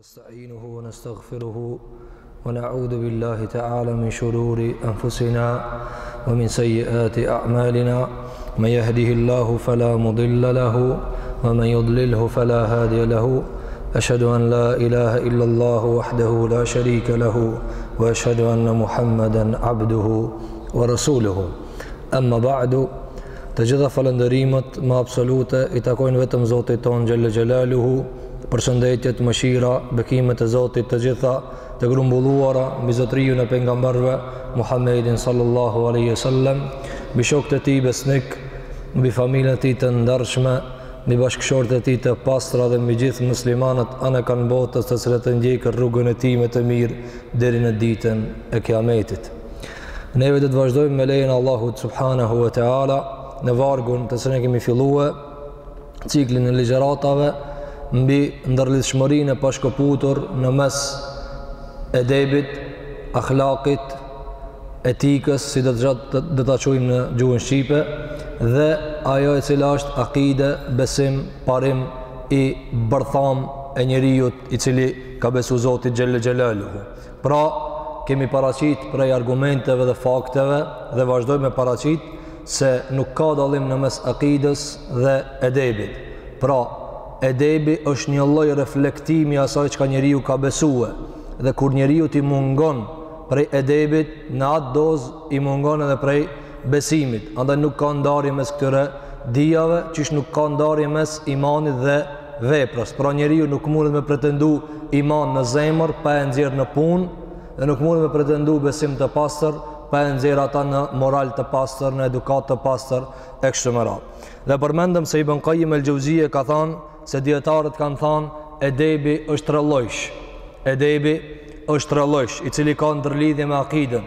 në stëjnej dhe na stëgfiroj dhe na udu بالله تعالى من شرور انفسنا ومن سيئات اعمالنا من يهدي الله فلا مضل له ومن يضلله فلا هادي له اشهد ان لا اله الا الله وحده لا شريك له واشهد ان محمدًا عبده wa rasuluhu amma ba'du të gjitha falënderimet më absolute i takojnë vetëm Zotit tonë xhelle xhelaluhu përshëndetjet mëshira bekimet e Zotit të gjitha të grumbulluara mbi zotërinë e pejgamberëve Muhammedin sallallahu alaihi wasallam mbi shokët e tij besnik mbi familjen e tij të ndarshme mbi bashkëshortet e tij të pastra dhe mbi gjithë muslimanët anekanë botës të cilët e ndjekin rrugën e tij me të mirë deri në ditën e kiametit Neve do të vazhdojmë me lejen e Allahut subhanahu wa ta'ala në vargun te cilin e kemi fillue ciklin e ligjëratave mbi ndërlidhshmërinë e pashkëputur në mes edebit, akhlakit, etikës, si do ta çojmë në gjuhën shqipe, dhe ajo e cila është akide, besim, parim i bërthamë e njeriut i cili ka besu Zotit xhelle xhelaluhu. Pra, kemi paraqit prej argumenteve dhe fakteve dhe vazhdojmë me paraqit se nuk ka dallim në mes akidës dhe edebit. Pra, edebi është një lloj reflektimi asaj çka njeriu ka besue dhe kur njeriu t'i mungon prej edebit në atë dozë i mungon edhe prej besimit. Andaj nuk ka ndarje mes këtyre dijave, qysh nuk ka ndarje mes imanit dhe veprës. Pra njeriu nuk mundet me pretendu iman në zemër pa e nxjerr në punë dhe nuk mundet me pretendu besim të pastër pa e nxjerr ata në moral të pastër, në edukatë të pastër e kështu me radhë. Dhe përmendëm se Ibn Qayyim el-Xheuzije ka thanë se dijetarët kanë thanë edebi është tre llojsh. Edebi është tre llojsh, i cili ka ndërlidhje me akidën.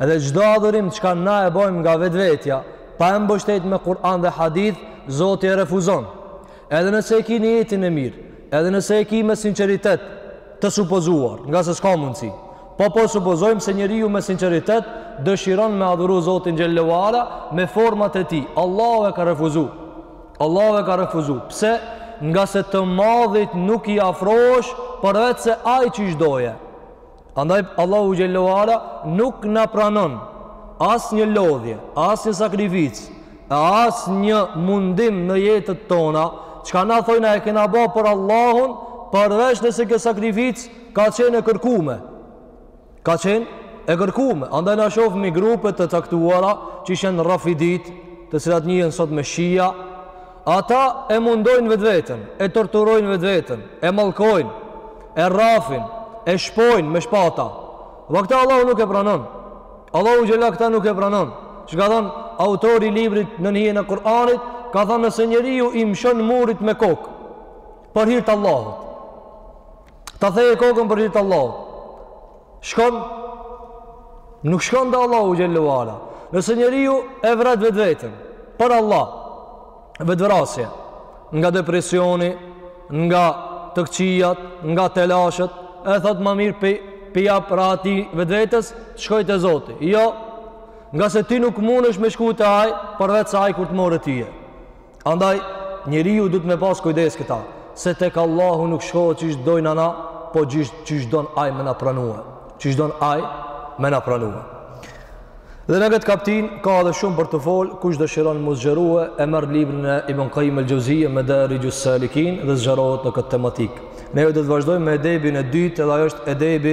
Edhe çdo adhurim çka na e bojmë nga vetvetja, pa e mbështet me Kur'an dhe Hadith, Zoti e refuzon. Edhe nëse e ki nijetin e mirë, edhe nëse e ki me sinqeritet të supozuar, ngase s'ka mundësi. Po po supozojmë se njeriu me sinqeritet dëshiron me adhuru Zotin xhelle ue ala me format e tij. Allahu e ka refuzu. Allahu e ka refuzu. Pse? Ngase të Madhit nuk i afrohesh përveç se ai qysh don. Andaj Allahu xhelle ue ala nuk na pranon asnjë lodhje, asnjë sakrificë, asnjë mundim në jetët tona, çka na thojmë na e kena ba për Allahun, përveç nëse kjo sakrificë ka qenë e kërkume. Ka qenë e kërkume. Andaj na shofmi grupe të caktuara qysh janë rafiditë, të cilat njihen sot me shia, Ata e mundojnë vetveten, e torturojnë vetveten, e mallkojnë, e rrafin, e shpojnë me shpata. Dhe këtë Allahu nuk e pranon. Allahu xhelle ue ala këtë nuk e pranon. Qysh ka thanë autori i librit në hijen e Kur'anit, ka thanë nëse njeriu i mshon murit me kokë për hir të Allahut. Ta theje kokën për hir të Allahut. Shkon, nuk shkon dhe Allahu xhelle ala. Nëse njeriu e vret vetveten, për Allah, vetëvrasje, nga depresioni, nga të këqijat, nga telashet, e thotë ma mirë po i jap rahati vetvetes, shkoj te Zoti. Jo, ngase ti nuk mundesh me shku te ai, përveç se ai kur të merr ty. Andaj, njeriu duhet me pas kujdes këta, se tek Allahu nuk shkohet qysh dojna na, po qysh qysh don ai me na pranue. Qysh don ai me na pranue. Dhe në këtë kaptinë, ka edhe shumë për të fol, kush dëshiron me u zgjerue, e merr librin e Ibn Kajim El Xhevzije Medarixhus Salikin dhe zgjerohet në këtë tematikë. Ne do të vazhdojmë me edebin e dytë edhe ajo është edebi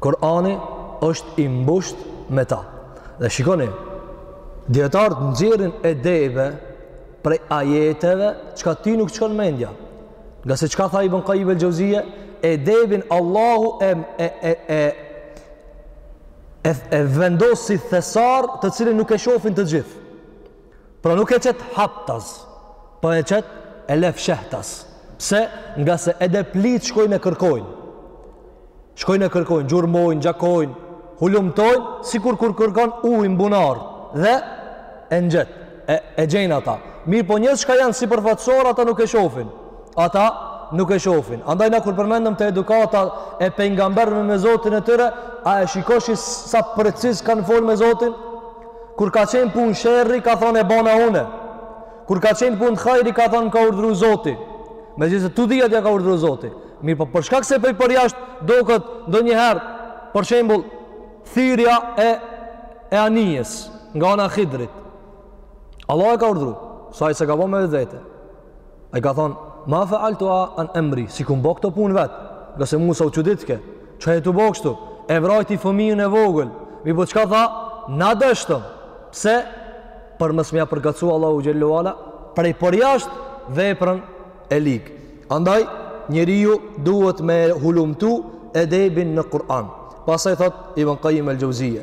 Kurani është i mbusht me ta. Dhe shikoni, dijetarët nxjerrin edebe prej ajeteve, çka ty nuk t'shkon mendja. Ngase çka tha Ibn Kajim El Xhevzije, edebin Allahu e, e, e, e, e, e vendosi thesar të cilin nuk e shofin të gjithë. Pra nuk e qet haptas, po e qet e le fshehtas. Pse? Ngase edeplitë shkojnë e kërkojnë. Shkojnë e kërkojnë, gjurmojnë, gjakojnë, hulumtojnë, sikur kur kërkon ujin n'bunar dhe e nxjerr, e, e gjen ata. Mirëpo njerëz çka janë sipërfaqësorë, ata nuk e shofin. Ata nuk e shofin. Andaj na kur përmendëm te edukata e pejgamberëve me Zotin e tyre, a e shikoshi sa preciz kanë fol me Zotin? Kur ka qenë punë sherri, ka thanë e bona une. Kur ka qenë punë hajri, ka thanë ka urdhru zoti. Megjithëse të dyjat ia ka urdhru zoti. Mirëpo, për shkak se prej përjashtë doket ndonjëherë, për shembul, thyerja e, e anijes, nga ana Hidrit. Allah e ka urdhru, se ai s'e ka bo me vetvete. Ai ka thon, "Ma fa'altu an amri, s'i kam bo këto punë vet." Ngase Musa u çuditke, "Çka je tu bo kështu? E vrajti fëmijën e vogël." Mirëpo çka tha? Na deshtëm. Pse? Për mos me ia përngjasu Allahu xhelle ala prej përjashtë veprën e ligë. Andaj njeriu duhet me hulumtu edebin në Kur'an. Pastaj thotë Ibn Qayyim al-Jauziyja,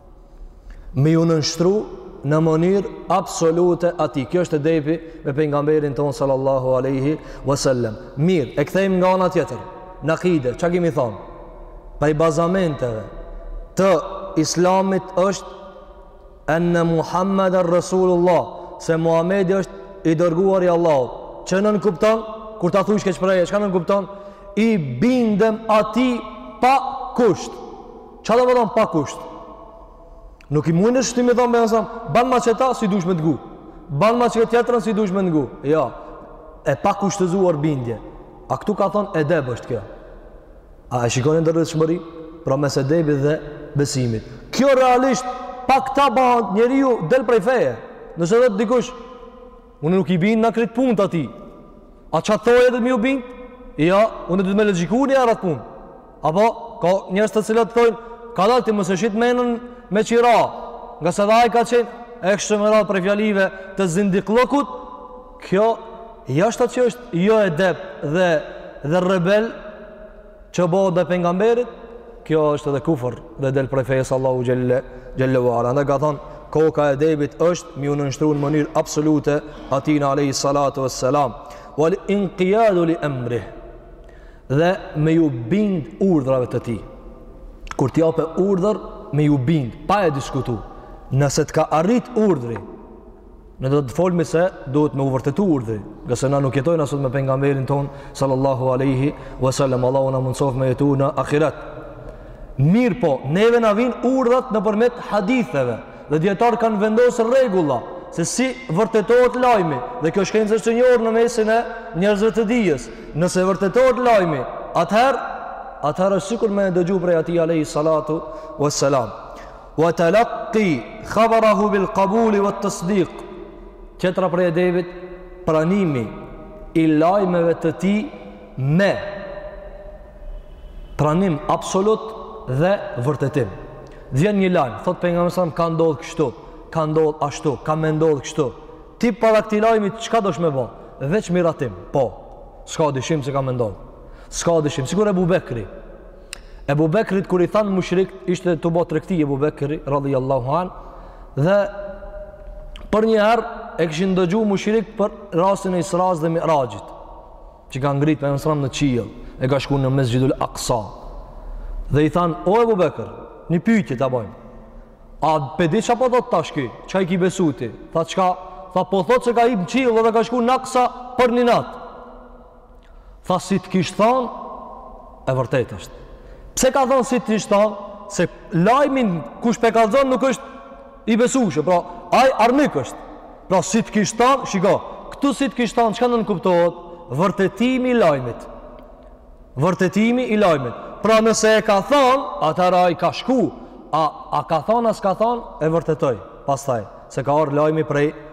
me iu nënshtru në mënyrë absolute atij. Kjo është edebi me pejgamberin tonë sallallahu aleyhi vësallem. Mirë, e kthejmë nga ana tjetër, në akide, çka kemi thonë? Prej bazamenteve të islamit është enne Muhammeden Rasulullah, se Muhammedi është i dërguar i Allahut, çka nënkupton, kur ta thush kët shprehje, çka nënkupton, i bindem atij pa kusht. Ça do me thonë pa kusht? Nuk i mujsh ti me i thonë Pejgamberit, banma qeta si du me t'ngu. Banma qet tjetrën si du me t'ngu. Jo, e pakushtëzuar bindje. A këtu ka thonë edeb është kjo. A e shikoni ndërlidhshmëri? Pra mes edebit dhe besimit. Kjo realisht po këta ba njeriu del prej feje. Nëse thotë dikush Unë nuk i bindna krejt punët atij. A çka thoi ai duhet me iu bind? Ja, unë duhet me logjiku njëherë at punë. Apo, ka njerëz të cilët thojnë, kadal ti mos e shit menën me qira, ngase edhe ai ka qenë, e kështu me radhë prej fjalive të zindikllëkut, kjo, jashta që është jo edep dhe, dhe rebel, që bohet ndaj pejgamberit, kjo është edhe kufër dhe del prej fesë së Allahut xhel-le ue ala. Andej ka thonë, koka e edebit është me iu nënshtru në mënyrë absolute atijna alejhi salatu ue selam. Wal inqiyadu li emrih dhe me ju bind urdhrave të tij. Kur të jep urdhër, me ju bind, pa e diskutu. Nëse të ka arrit urdhri, Ne do të folmi se duhet me u vërtetu urdhri, ngase na nuk jetojna sot me pejgamberin tonë, sallallahu aleyhi wasallam, Allahu na mundësoftë me jetu në ahiret. Mirëpo, neve na vijnë urdhrat nëpërmjet haditheve, dhe dijetarët kanë vendosë rregulla, se si vërtetohet lajmi, dhe kjo shkencë është e njohur në mesin e njerëzve të dijes, nëse vërtetohet lajmi, atëherë, atëherë është sikur me e dëgju prej ati aleyhi salatu wasallam. Wa talaqqi khabarahu bil qabuli wat tasdiq. Tjetra prej edebit pranimi i lajmeve të tij me pranim absolut dhe vërtetim. Vjen një lajm, thot pejgamberi salam ka ndodh kështu, ka ndodh ashtu, ka me ndodh kështu. Ti para këtij lajmi çka dosh me bo? Veç miratim. Po. S'ka dyshim se ka me ndodh. S'ka dyshim, sikur Ebu Bekri. Ebu Bekrit kur i thanë mushrikët, ishte tu bo tregti Ebu Bekri, radijAllahu anhu, dhe për njëherë e kishin dëgju mushrikët për rastin e Israës dhe Miraxhit, që u ka ngrit për nësram në qiell, e ka shku në Mesxhidul Aksa. Dhe i thanë, o Ebu Bekr, një pyetje ta bojmë, a pe di çka po thotë tash ky, çka i ki besu ti, tha çka, tha po thotë se ka hip në qiell dhe ka shku në Aksa për një natë. Tha si të kish thonë, e vërtetë është. Pse ka thonë si të kish thonë, se lajmin kush pe kallzon nuk është i besushëm, pra ai armik është. Pra si të kish thonë, shiko, këtu si të kish thonë, çka nënkuptohet? Vërtetimi i lajmit. Vërtetimi i lajmit. Pra nëse e ka thonë, atëherë ai ka shku, a, a ka thonë, a s'ka thonë, e vërtetoj, pastaj, se ka ardh lajmi prej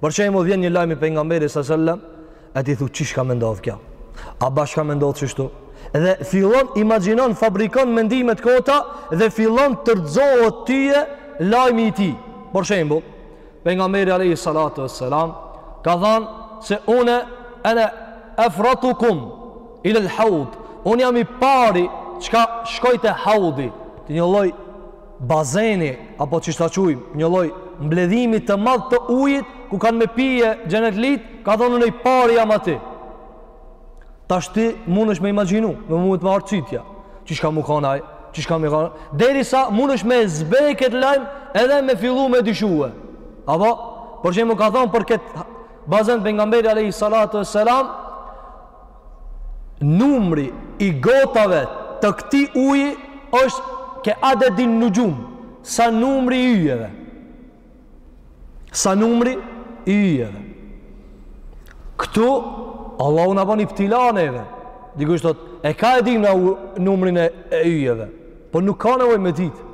Për shembull vjen një lajm i pejgamberit alejhi selam, e ti thu qysh ka me ndodh kjo? A bash ka me ndodh qështu? Dhe fillon imagjinon, fabrikon mendime të kota dhe fillon të rrëzohet tyje lajmi i tij. Për shembull, pejgamberi alayhi salatu wassalam ka thënë se unë ana faratukum ila al-hawd. Unë jam i pari çka shkoj te haudi, te një lloj bazeni apo qysh ta quajmë, një lloj mbledhimi të madh të ujit ku kanë me pije xhenetlit, ka thonë unë i pari jam aty. Tash ti mundesh me imagjinu, me vet me arsyetu, qysh ka m'u kanë ajo, qysh ka me kanë, derisa mundesh me e zbeh këtë lajm edhe me fillu me dyshue. Apo, për shembull ka thonë për këtë bazen pejgamberi a.s. Numri i gotave të këtij uji është ke adedin nujum, sa numri i yjeve. Sa numri i yjeve. Këtu Allahu na ban ibtila neve. Dikush thot, e ka e dimë na numrin e yjeve. Po nuk ka nevojë me ditë.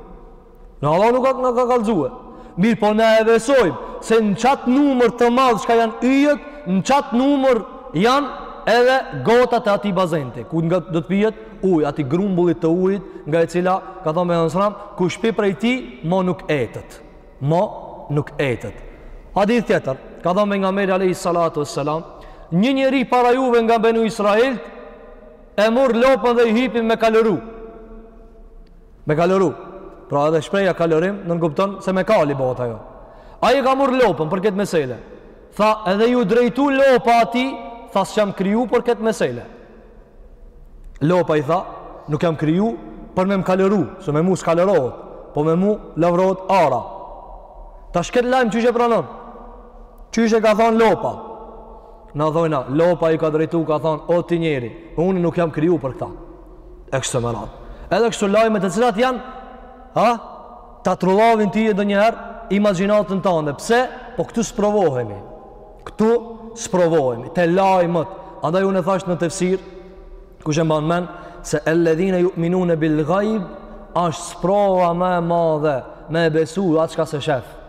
Allahu nuk na ka kallzue. Mirëpo na e besojmë se në qatë numër të madh çka janë yjet, në qatë numër janë edhe gotat e atij bazenit, ku do të pijet uji, atij grumbullit të ujit, nga e cila, ka thonë pejgamberi alejhi selam, kush pi prej tij, mo nuk etet. Mo nuk etet. Hadith tjetër, ka thonë pejgamberi alejhi salatu ve selam, një njeri para juve nga benu Israel, e mur lopën dhe i hipin me kaloru. Me kaloru. Pra edhe shprehja kalorim nënkupton se me kali bëhet ajo. Ai e ka murr lopën për këtë mesele. Tha edhe iu drejtu lopa atij, tha s'jam kriju për këtë mesele. Lopa i tha, nuk jam kriju për me më kaloru, se me mu s'kalorohet, po me mu lavrohet ara. Tash ket lajm qysh e pranon, qysh ka thonë lopa. Na thojna, lopa iu ka drejtu, ka thonë, o ti njeri, unë nuk jam kriju për këta. E kështu me radhë. Edhe kështu lajme të cilat janë, ha, ta trullavin tyje ndonjëherë imagjinatën tande. Pse? Po këtu sprovohemi. Këtu sprovohemi. Te lajmet. Andaj unë e thashë në tefsir, kush e mban men, se elledhine juminune bil gajb, ashtë sprova më e madhe, me e besu atë çka s'e shef.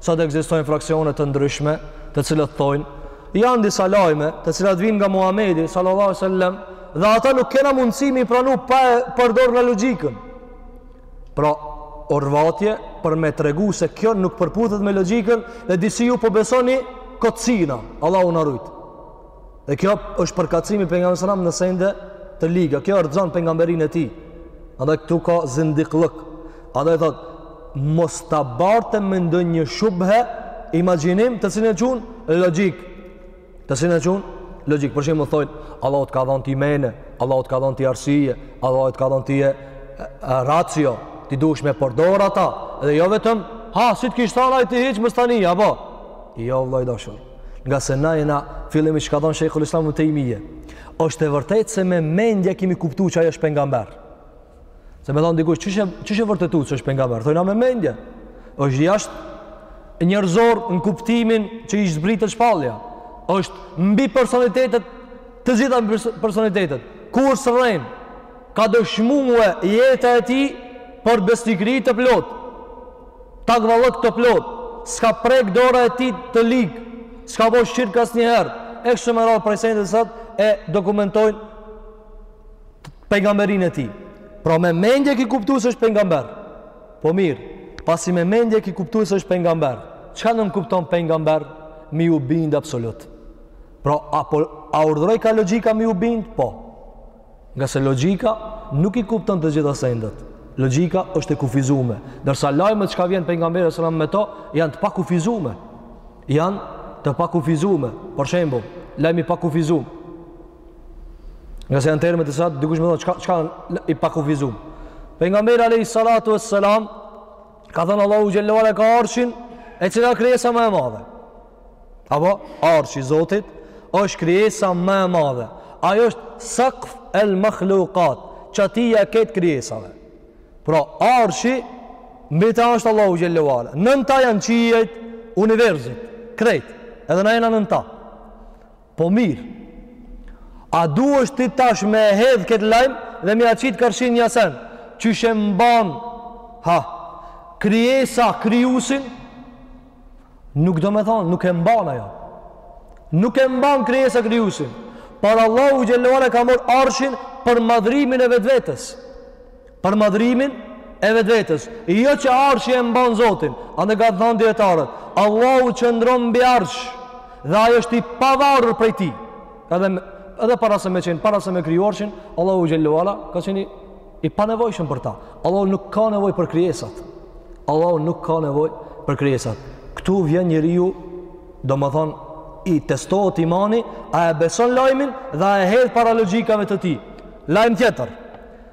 Sot ekzistojnë fraksione të ndryshme, të cilët thojnë, janë disa lajme, të cilat vijnë nga Muhamedi sallallahu alaihi wasallam, dhe ata nuk kena mundësi m'i pranu pa e përdor na logjikën. Pra, orvatje për me tregu se kjo nuk përputhet me logjikën dhe disi ju po besoni kocina. Allahu na rujt. Dhe kjo është përkatësimi pengamberit alejhi selam në sende të liga. Kjo e rrzon pengamberinë e tij. Andaj këtu ka zindikllëk. Andaj thot, mos të barte me ndonjë shubhe, imagjinim të cilën e qun logjikë. Të cilën e qun logjikë. Për shembull thojnë, Allahu të ka dhonë ti men, Allahu të ka dhonë ti arsye, Allahu të ka dhonë ti e, e racio, ti duhesh me përdor ata, dhe jo vetëm, ha, si të kish thanë ai ti hiç mos tani, apo jo, vlla i dashur. ngase na jena fillimi çka thonë Shejhul Islam ibn Tejmije është e vërtetë se me mendje kemi kuptu që ai është pengamber se me thonë dikush qysh e vërtetu që është pengamber thojna me mendje është jashtë njerëzor në kuptimin që i është zbritë shpallja është mbi personalitetet të gjitha mbi personalitetet kurrë s'rren ka dëshmu jeta e tij për besnikri të plotë Takvallëk të plotë, s'ka prek dora e tij të ligë, s'ka bo shirk asnjëherë. E kështu me radhë prej sendeve të cilat e dokumentojnë pengamberinë e tij. Pra me mendje ki kuptu se është pengamber. Po mirë, pasi me mendje ki kuptu se është pengamber, çka nënkupton pengamber m'iu bindë absolut? Pra, a, po, a urdhërojka logjika m'iu bindë? Po. Ngase logjika nuk i kupton të gjitha sendet. Logjika është e kufizume, ndërsa lajmet çka vjen pejgamberi alejhi selam me to janë të pakufizume. Janë të pakufizume. Për shembull, lajmi i pakufizum. Ngase janë terme të cilat dikush me thonë, çka, çka i pakufizum. Pejgamberi alejhi salatu ves-selam Ka thënë Allahu xhele ue ala ka arshin e cila krijesa më e madhe. Apo arshi i Zotit është krijesa më e madhe. Ai është sakf el makhlukat, çatia e krejt krijesave. Pra arshi mbi ta është Allahu xhele ue ala. Nën ta janë qiejt, universet, krejt. Edhe na jena nën ta. Po mirë, a duhesh ti tash me e hedhë këtë lajm dhe me ia qitë karshi një sen, qysh e mban, ha, krijesa krijusin, nuk domethonë, nuk e mban ajo. Nuk e mban krijesa krijusin. Por Allahu xhele ue ala ka morë arshin për madhrimin e vetvetes. Për madhrimin e vetvetes, jo që arshi e mban Zotin. Andaj kanë thanë dijetarët, Allahu qëndron mbi arsh dhe ai është i pavarur prej tij. Ka thënë edhe para se me qenë, para se me kriju arshin, Allahu xhele ue ala ka qenë i panevojshëm për ta. Allahu nuk ka nevojë për krijesat. Allahu nuk ka nevojë për krijesat. Ktu vjen njeriu, domethënë i testohet imani, a e beson lajmin dhe a e hedh para logjikave të tij. Lajm tjetër.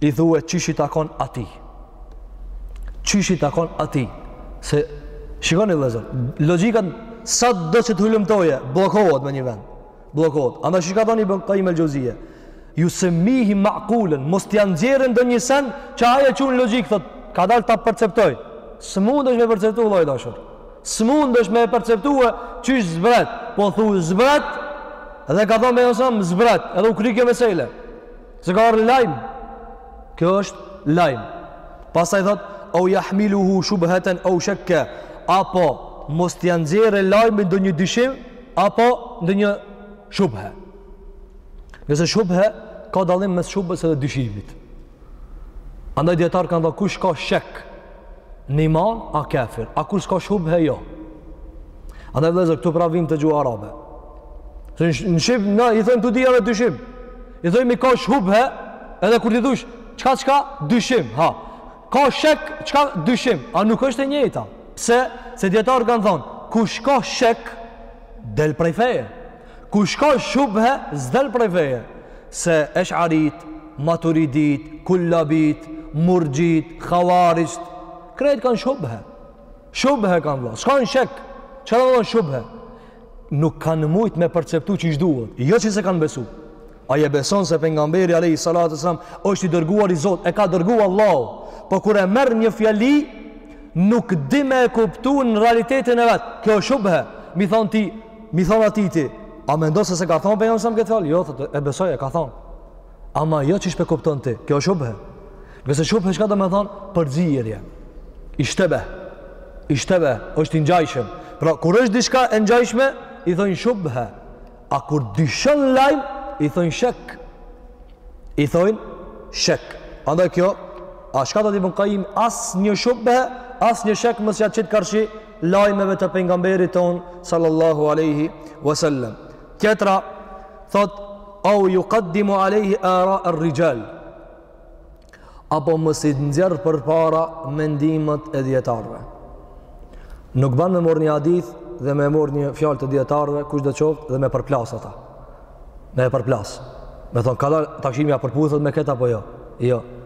i thu e qysh i takon atij qysh i takon atij se shikoni vllezër logjika sado që të hulumtojë bllokohet me një vend bllokohet andaj çka thonë Ibn Kajim el Xhevzije jusemihi makulen mos t'ja nxjerr ndonjë sen që ai e qun logjikë thotë, kadalë ta perceptoj s'munësh me e perceptu vlla i dashur s'munësh me e perceptu e qysh zbret po thu zbret dhe ka thonë me nësëm zbret edhe u kry kjo mesele Se ka ardh lajm, kjo është lajm. Pastaj thotë, au jahmiluhu shubheten au shekke, apo mos t'ja nxjerr lajmit ndonjë dyshim, apo ndonjë shubhe. Ngase shubhe, ka dallim mes shubhes edhe dyshimit. Andaj dijetarët kanë thënë kush ka shek në iman, â kafir, a kush ka shubhe, jo. Andaj vllezër, këtu prap vijmë te gjuha arabe. Në shqip, na i thonë të dyjave dyshim. I thojmë ka shubhe, edhe kur t'i thush, çka çka, dyshim, ha. Ka shek, qka, dyshim, a nuk është e njëjta. Pse, se dijetarët kanë thonë, kush ka shek, del prej feje. Kush ka shubhe, s'del prej feje. Se esharitë, maturiditë, kullabitë, murxhitë, havarixhët, krejt kanë shubhe. Shubhe kanë vlla, s'kanë shek, çka domethonë shubhe. nuk kanë mujt me perceptu qysh duhet. Jo që s'e kanë besu. Ai e beson se pengamberi alejhi salatu ves-selam, është i dërguar i Zotit, e ka dërgu Allahu. Po kur e merr një fjali, nuk di me e kuptu në realitetin e vet. Kjo është shubhe. Me i thonë ti, me i thonë atij ti. A mendon se s'e ka thonë pengamberi selam këtë fjalë? Jo, thotë, e besoj, e ka thonë. Ama jo qysh pe kupton ti, kjo është shubhe. Ngase shubhe çka domethonë përzirje. Ishtebeh, ishtebeh, është i ngjajshëm. Pra, kur është diçka e ngjajshme, i thonë shubhe. A kur dyshon lajmin, i thonë shek. I thonë shek. Andaj kjo, a çka thotë Ibn Kajim, as një shubhe, as një shek mos ja qit karshi, lajmeve të pengamberit tonë, sallallahu aleyhi wasallam. Tjetra thotë au yuqaddimu alayhi ara ar-rijal. Apo mos i nxjerr përpara mendimet e dijetarëve. Nuk bën me marr një hadith dhe me marr një fjalë të dijetarëve kushdo qoftë dhe me përplas ata. Me përplas. Me thonë kadal ta kqyrim a po përputhet me këta apo jo. Jo.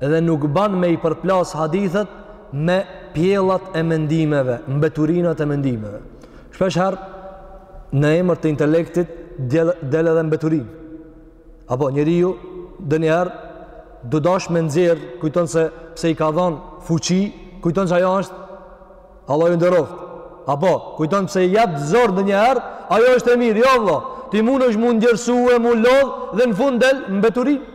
Dhe nuk ban me i përplas hadithet me pjellat e mendimeve, mbeturinat e mendimeve. Shpesh herë në emër të intelektit del edhe mbeturinë. Apo njeriu ndonjëherë do diç me nxjerr, kujton se pse i ka dhonë fuqi, kujton se ajo është Allah ju nderoftë. Apo, kujton pse i jep zor ndonjëherë, ajo është e mirë, jo vlla, ti munësh m'u ndjersu e m'u lodh, dhe në fund del mbeturinë.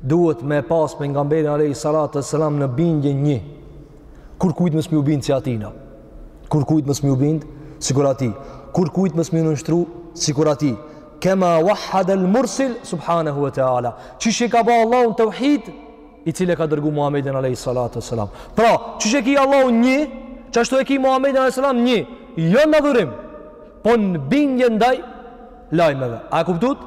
Duhet me e pas pejgamberin alejhi salatu ue selam në bindje një. Kurrkujt mos me iu bind si atina. Kurrkujt mos me iu bind sikur atij. Kurrkujt mos me iu nënshtru sikur atij. Kema wahad el mursil, subhanahu ue teala. Qysh e ka ba Allahun teuhid, i cili e ka dërgu Muhammedin alejhi salatu ue selam. Pra, qysh e ki Allahun një, qashtu e ki Muhammedin alejhi selam një, jo n'adhurim, po në bindje ndaj lajmeve. A e kuptut?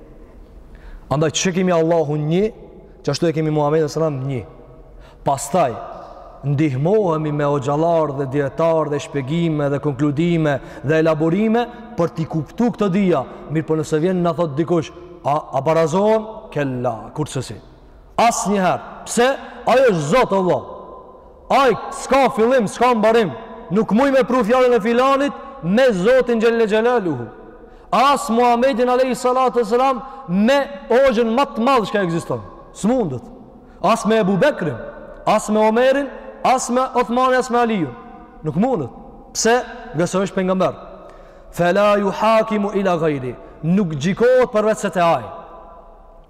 Andaj qysh e kemi Allahun një, qashtu e kemi Muhammedin selam një. Pastaj, ndihmohemi me hoxhallarë dhe dijetarë dhe shpjegime dhe konkludime dhe elaborime për t'i kuptu këto dija. Mirëpo nëse vjen na thotë dikush, a, a barazohen? Kella, kurrsesi. Asnjëherë. Pse? Ai është Zot, Allah. Ai s'ka fillim s'ka mbarim nuk muj me pru fjalën e filanit me Zotin xhel-le xhelaluhu as Muhammedin alejhi salatu ue selam me hoxhën më të madh që ekziston s'mundet as me Ebu Bekrin as me Omerin as me Othmanin as me Alijun nuk mundet pse ngase është pejgamber fela juhakimu ila gajri nuk gjykohet përveç se te ai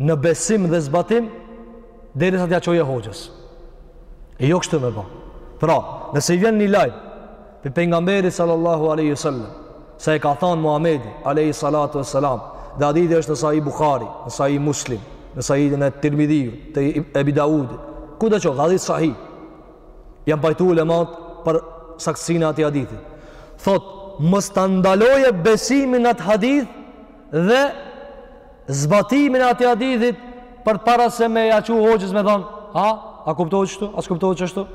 në besim dhe zbatim derisa t'ia çojë hoxhës. E jo kështu me ba. Pra, nëse vjen një lajm prej pejgamberit sallallahu alaihi wasallam, se e ka thënë Muhamedi alaihi salatu wassalam, dhe hadithi është në Sahih Buhari, në Sahih Muslim, në Sahihin e Tirmidhiut, te Ebi Daudit, kudo qoftë hadith sahih. Jan pajtu ulemat për saktësinë e atij hadithi. Thot, mos ta ndalojë besimin n'atë hadith dhe zbatimin e atij hadithi përpara se me ia çu hoxhës me thon, a, a kuptohet qështu, a s'kuptohet qështu?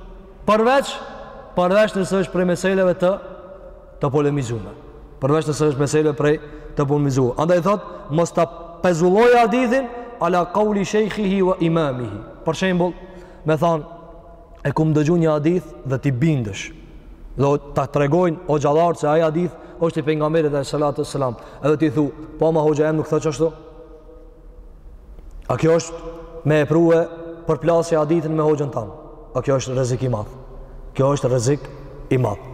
Përveç përveç nëse është prej meseleve të të polemizume. Përveç nëse është meseleve prej të polemizume. Andaj thot, mos ta pezullojë hadithin ala kauli sheikhihi wa imamihi. Për shembull, me thon e kum dëgju një hadith dhe ti bindesh dhe ta tregojnë hoxhallarët se ai hadith është i pejgamberit alejhi salatu ue selam edhe ti thu po ama hoxha jem nuk tha qështu a kjo është me e pru në përplasje hadithin me hoxhën tan a kjo është rrezik i madh kjo është rrezik i madh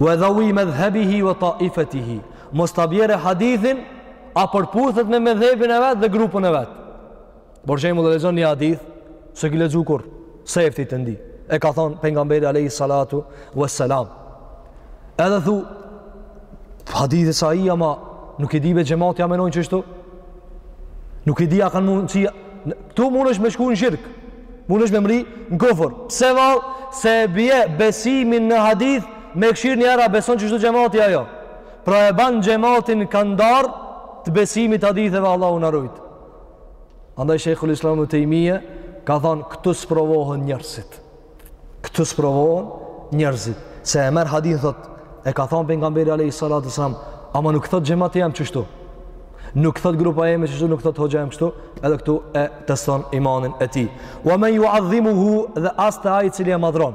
ue dheui medhhebihi ue taifetihi mos ta bjerë hadithin a përputhet me medhhebin e vet dhe grupin e vet Për shembull e lexon një hadith, s'e ki lexu kurrë, sefte tu e ndi. E ka thon pejgamberi alayhi salatu wassalam. Edhe thu hadithi sahih ama nuk e di be xhemati a menojnë qështu? Nuk e di a kanë mundsi këtu mundesh me shku n'shirk. Mundesh me mri në kufër. Pse vall? Se e bie besimin në hadith me kshyr një herë a beson qështu xhemati a jo. Pra e ban xhematin kandar të besimit të haditheve Allahu na rujt. Andaj Sheikhul Islam ibn Taymija ka thënë këtu sprovohen njerëzit. Këtu sprovohen njerëzit. Se e merr hadithin thot, e ka thënë pejgamberi alayhi salatu sallam, ama nuk thot xhemati jem qështu. Nuk thot grupa jeme qështu, nuk thot hoxha jem qështu, edhe këtu e teston imanin e tij. Wa man yu'azzimuhu dhe as te ai i cili e madhron.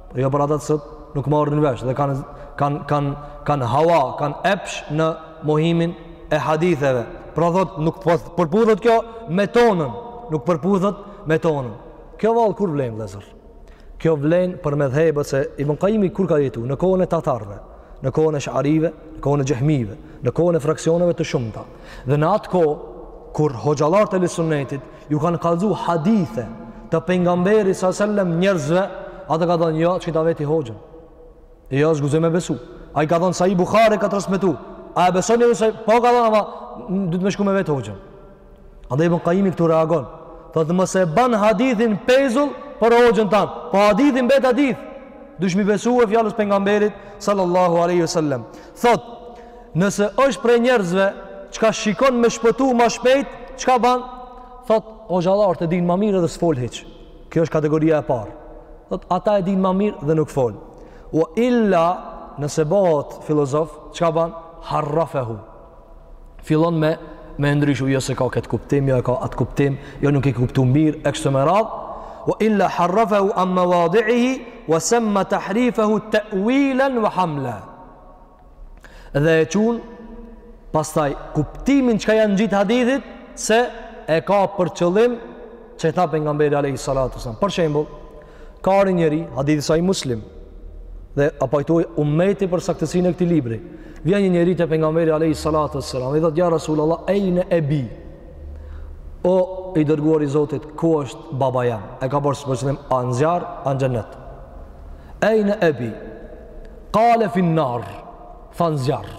Por jo për ata që sot nuk marrin vesh dhe kanë kanë kanë kanë hawa, kanë epsh në mohimin e haditheve. Pra thot nuk po përputhet kjo me tonën, nuk përputhet me tonën. Kjo vallë kur vlen vëllazër? Kjo vlen për medhhebet se Ibn Qayimi kur ka jetu në kohën e tatarëve, në kohën e esharive, në kohën e xhehmive, në kohën e fraksioneve të shumta. Dhe në atë kohë kur hoxhallarët e sunnetit ju kanë kallzu hadithe të pejgamberit sa sellem njerëzve, ata ka thonë, jo, që ta veti hoxhën. E jo, s'guxoj me besu. Ai ka thonë, Sahih Bukhari ka transmetu. A e besoni ju se, po ka thonë, ama, duhet me shku me vetë hoxhën. Andaj Ibn Qayimi këtu reagon. Thotë mos e ban hadithin pezull për hoxhën tand. Po hadithi mbet hadith. Dush m'i besu fjalës pejgamberit, sallallahu aleyhi sallem. Thotë, Nëse është prej njerëzve çka shikon me shpëtu ma shpejt, çka ban? Thot, hoxhallarët e din ma mirë dhe s'fol hiç. Kjo është kategoria e parë. Thot, ata e din ma mirë dhe nuk fol. Wa illa, nëse bohet filozof, çka ban? Harrafehu. Fillon me e ndryshu, jo s'e ka këtë kuptim, jo e ka atë kuptim, jo nuk e ke kuptu mirë, e kështu me radhë. Wa illa harrafehu an mawadi'ihi, wa semma tahrifehu te'wilen wa hamla. dhe e qun pastaj kuptimin çka ja ngjit hadithit se e ka për qëllim qeta pejgamberi Alejhi Salatu Selam për shembul ka ardh njëri hadithi Sahih Muslim dhe a pajtu umeti për saktësinë e këtij libri vjen një njeri te pejgamberi Alejhi Salatu Selam i thot ja Rasul Allah ejne ebi o i dërguar i Zotit ku është baba jem e ka pasë për qëllim a në zjarr a në xhennet ejne ebi Kale fin nar, tha në zjarr.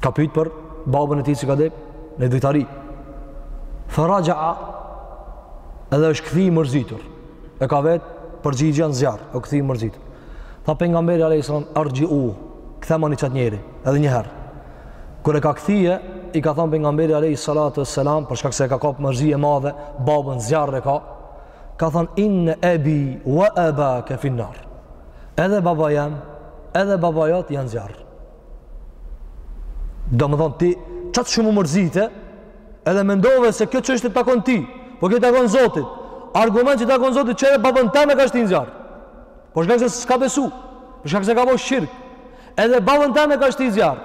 Ka pytë për babën e tij që ka dek në idhujtari. Fa raja'a, edhe është kthi i mërzitur. E ka vetë përgjigja në zjarr, o kthi i mërzitur. Tha pejgamberi a.s. Arxhi'uhu, kthemani qat njeri, edhe njëherë. Kur e ka kthije, i ka thonë pejgamberi a.s. Për shkak se e ka kapë mërzi e madhe, babën n'zjarr e ka, ka thënë inne ebi wa ebake fin nar. Edhe baba jem, edhe baba jot janë n'zjarr. Domethonë ti qaq shumë u mërzite, edhe mendove se kjo çështje të takon ty, po kjo i takon Zotit. Argument që i takon Zotit që edhe babën tem e ka shti n'zjarr. Për shkak se s'ka besu, për shkak se ka bo shirk. Edhe babën tem e ka shti n'zjarr.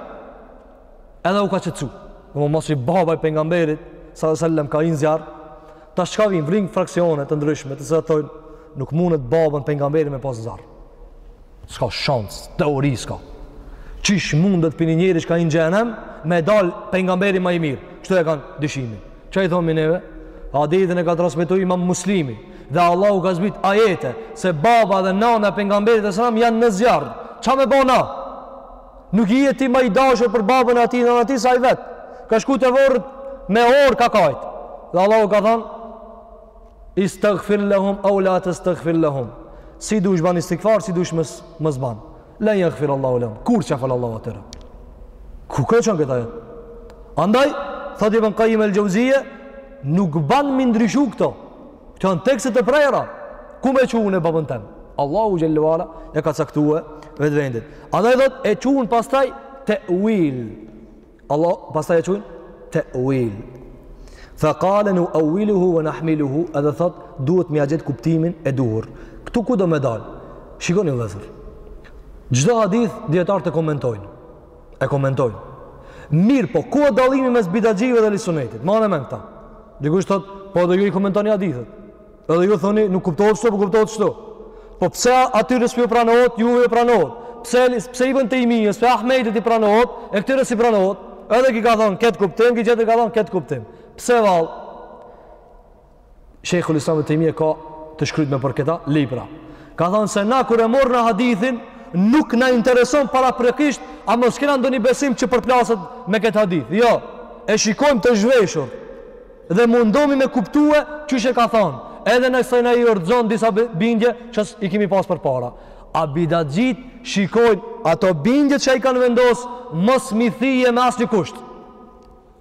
Edhe u ka qetësu. Domethënë masi baba i pejgamberit, salallahu alejhi ve sallem ka hi në zjarr, tash çka vijn, vijn fraksione të ndryshme, të cilat thojnë, nuk mundet babën pejgamberi me pas n'zjarr. S'ka shansë, teori s'ka. Qysh mundet prej një njeri që ka hi n'xhehenem, me dal pejgamberi ma i mirë. Qëto e kanë dyshimin. Çka i thomi neve? Hadithin e ka transmitu imam Muslimi. Dhe Allahu ka zbit ajete, se baba dhe nana e pejgamberit alejhi selam janë në zjarr. Ça me bo na? Nuk je ti më i dashur për babën e atij, nënën e tij sa ai vet. Ka shku te vorri me orë ka kajt. Dhe Allahu ka thënë: "Istaghfir lahum aw la tastaghfir lahum." Si dush ban istighfar, si dush mos mos ban. Lan yaghfir Allahu lahum. Kurrë s'ka fal Allahu atyre. Ku ka çon këta? Andaj, thotë Ibn Qayyim el-Jauziyje, nuk ban mi ndryshu këto. Këto janë tekste të prera. Ku e qun e babën tem? Allahu Xhelle ue Ala e ka caktue vetë vendit. Andaj thot e çun pastaj te'uil. La pastaj e çun te'uil. Fa kale nu'euiluhu ve nahmiluhu edhe thot duhet me ja gjet kuptimin e duhur. Këtu ku do me dalë? Shikoni vllezër. Çdo hadith dijetarët e komentojnë. E komentojnë. Mirëpo ku a dallimi mes bidaxhive dhe ehli sunetit? Mani men këta. Dikush thot, po edhe ju i komentoni hadithet. Edhe ju thoni, nuk kuptohet kshtu, po kuptohet kshtu. Po pse atyre s'po ju pranohet, juve ju pranohet? Pse, pse Ibn Tejmijes, pse Ahmedit i pranohet, e këtyre s'i pranohet? Edhe ky ka thonë, ketë kuptim, ky tjetri ka thonë, ketë kuptim. Pse vallë? Shejkhul Islam ibn Taymija ka të shkrujtme për këta libra. Ka thënë se na kur e marrim hadithin nuk na intereson paraprakisht, a mos kena ndonjë besim që përplaset me këtë hadith. Jo, e shikojmë të zhveshur dhe mundomi me kuptue që qysh e ka thonë, edhe nëse na i rrxon disa bindje që i kemi pas përpara. A bidatxhit shikojnë ato bindje që i kanë vendosë, mos m'i thy me asnjë kusht.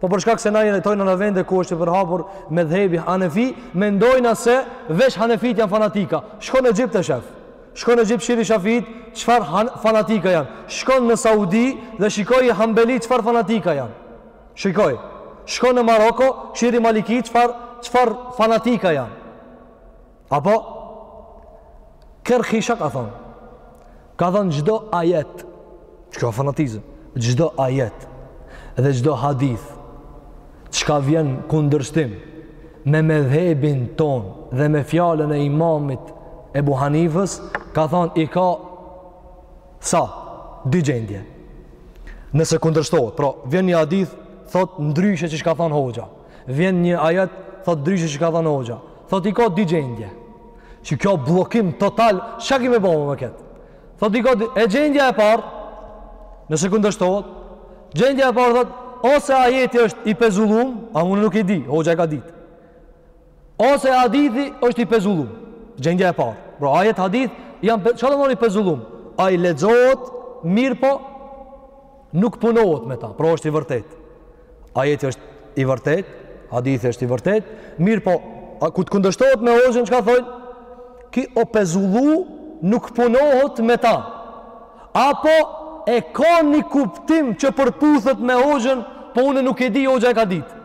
Po për shkak se na jetojmë në vende ku është i përhapur medhhebi Hanefi, mendojnë se veç Hanefit janë fanatika. Shko në Egjipt e shef. Shko në Egjipt shihi Shafit, çfar fanatika janë. Shko në Saudi dhe shikoji Hambelit çfar fanatika janë. Shikoji. Shko në Maroko, shihi Malikit çfar çfar fanatika janë. Apo, Kerhi çka ka thonë, ka thonë çdo ajet, çka fanatizëm, çdo ajet dhe çdo hadith, çka vjen n'kundërshtim me medhhebin tonë dhe me fjalën e imamit Ebu Hanifës, ka thonë i ka sa, dy gjendje. Nëse kundërshtohet, pra vjen një hadith, thotë ndryshe që çka thonë hoxha. Vjen një ajet, thot ndryshe çka ka thanë hoxha. Thot i ka dy gjendje. Që kjo bllokim total, çka ki me bo me këtë? Thot i ka dy, e gjendja e parë, nëse kundërshtohet, gjendja e parë thot, ose ajeti është i pezullum, a unë nuk i di, hoxha e ka ditë. Ose hadithi është i pezullum, gjendja e parë. Pra ajet hadith, janë, çka do i pezullum? Ai lexohet, mirëpo nuk punohet me ta, pra është i vërtetë. Ajeti është i vërtet, hadithi është i vërtet, mirëpo, a kur të kundërshtohet me hoxhën çka thojnë, ky o pezullu nuk punohet me ta, apo e ka një kuptim që përputhet me hoxhën, po unë nuk e di, hoxha e ka ditë.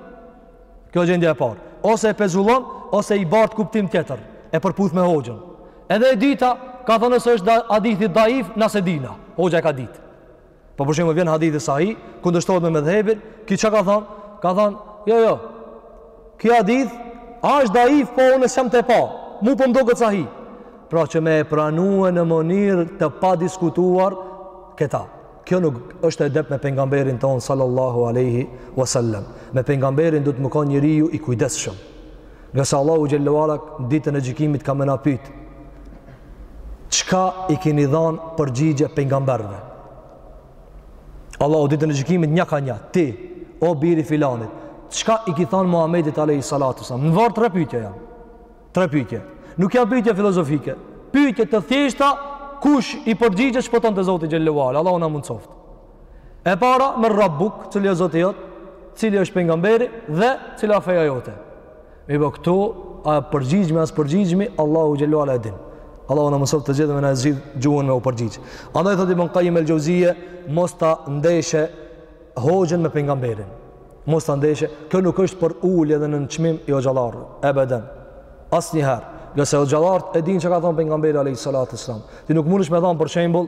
Kjo gjendja e parë. Ose e pezullon, ose i bart kuptim tjetër, e përputh me hoxhën. Edhe e dyta, ka thënë nëse është hadithi daif, na s'e dina, hoxha e ka ditë. Po për shembull vjen hadithi sahih, kundërshtohet me medhhebin, ky çka ka thon? Ka thon, jo, jo. Ky hadith asht daif, po unë s'jam tu e pa. Mu po më duket sahih. Pra që me e pranue në mënyrë të padiskutuar këta. Kjo nuk është edep me pejgamberin tonë sallallahu aleyhi wasallam. Me pejgamberin duhet me konë njeriu i kujdeshëm. Ngase Allahu xhele ue ala në ditën e gjykimit ka me na pyt, çka i kini dhanë përgjigje pejgamberëve? Allahu ditën e gjykimit nja ka nja, ti, o biri i filanit, çka i ki thanë Muhammedit alejhi salatu selam? Në varr tre pytje janë, tre pytje. Nuk janë pytje filozofike, pytje të thjeshta kush i përgjigje shpëton te Zoti xhele ue ala, Allahu na mundësoftë. E para men Rabbuk, cili është Zoti jot, cili është pejgamberi dhe cila feja jote. Mirëpo këtu a përgjigjmi a s'përgjigjmi Allahu xhele ue ala e din. Allahu na mundësoftë të gjithë me na zgjidh gjuhën me u përgjigj. Andaj thotë Ibn Qayyim el-Jauziye, mos ta ndeshe hoxhën me pejgamberin. Mos ta ndeshe, kjo nuk është për ulje dhe nënçmim i hoxhallarëve. Ebeden. Asnjëherë. Ngase hoxhallarët e dinë çka ka thënë pejgamberi alayhis salatu sallam, ti nuk mundesh me thënë për shembull